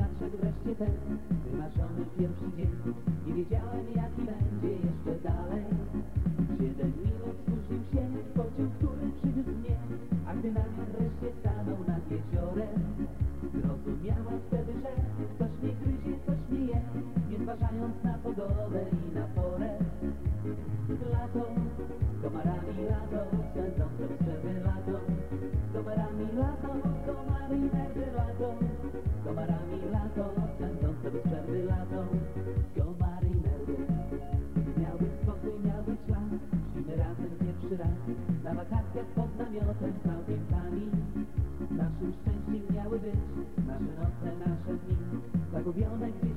nadszedł wreszcie ten wymarzony pierwszy dzień Nie wiedziałem jaki będzie jeszcze dalej. Siedem minut spóźnił się pociąg, który przywiózł mnie. A gdy namiot wreszcie stanął nad jeziorem Zrozumiałem wtedy, że ktoś mnie gryzie, ktoś mnie je. Nie zważając na pogodę Lato, komarami lato, spędzące bez przerwy lato Komarami lato, komary nerwy lato Komarami lato, spędzące bez przerwy lato Komary nerwy. Miał spokój, miał być Śpimy razem pierwszy raz Na wakacjach pod namiotem całkiem tani Naszym szczęściem miały być Nasze noce, nasze dni. Zagubione gdzieś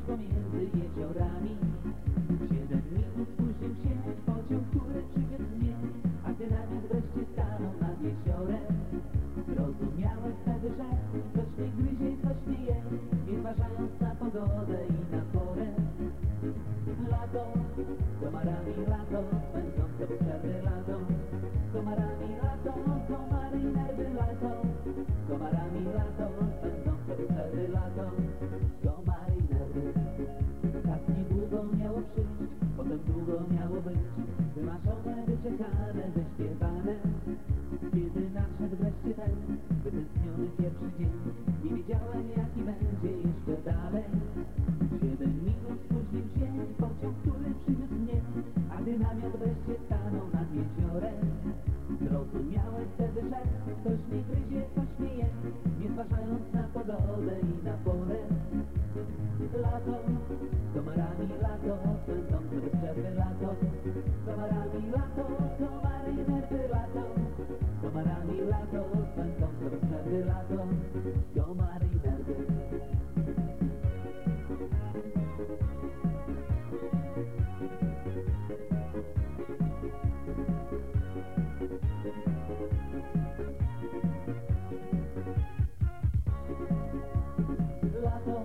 komarami lato, spędzące bez przerwy lato Komarami lato, komary nerwy lato Komarami lato, spędzące bez przerwy lato Komary nerwy. Tak niedługo miało przyjść, potem długo miało być. Wymarzone, wyczekane, wyśpiewane. Kiedy nadszedł wreszcie ten wytęskniony pierwszy dzień Że ktoś mnie gryzie, ktoś mnie je Nie zważając na pogodę i na porę. Lato, lato,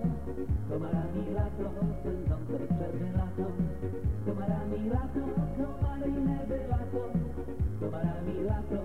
komarami lato, spędzące bez przerwy lato, komarami lato, komary nerwy lato, komarami lato,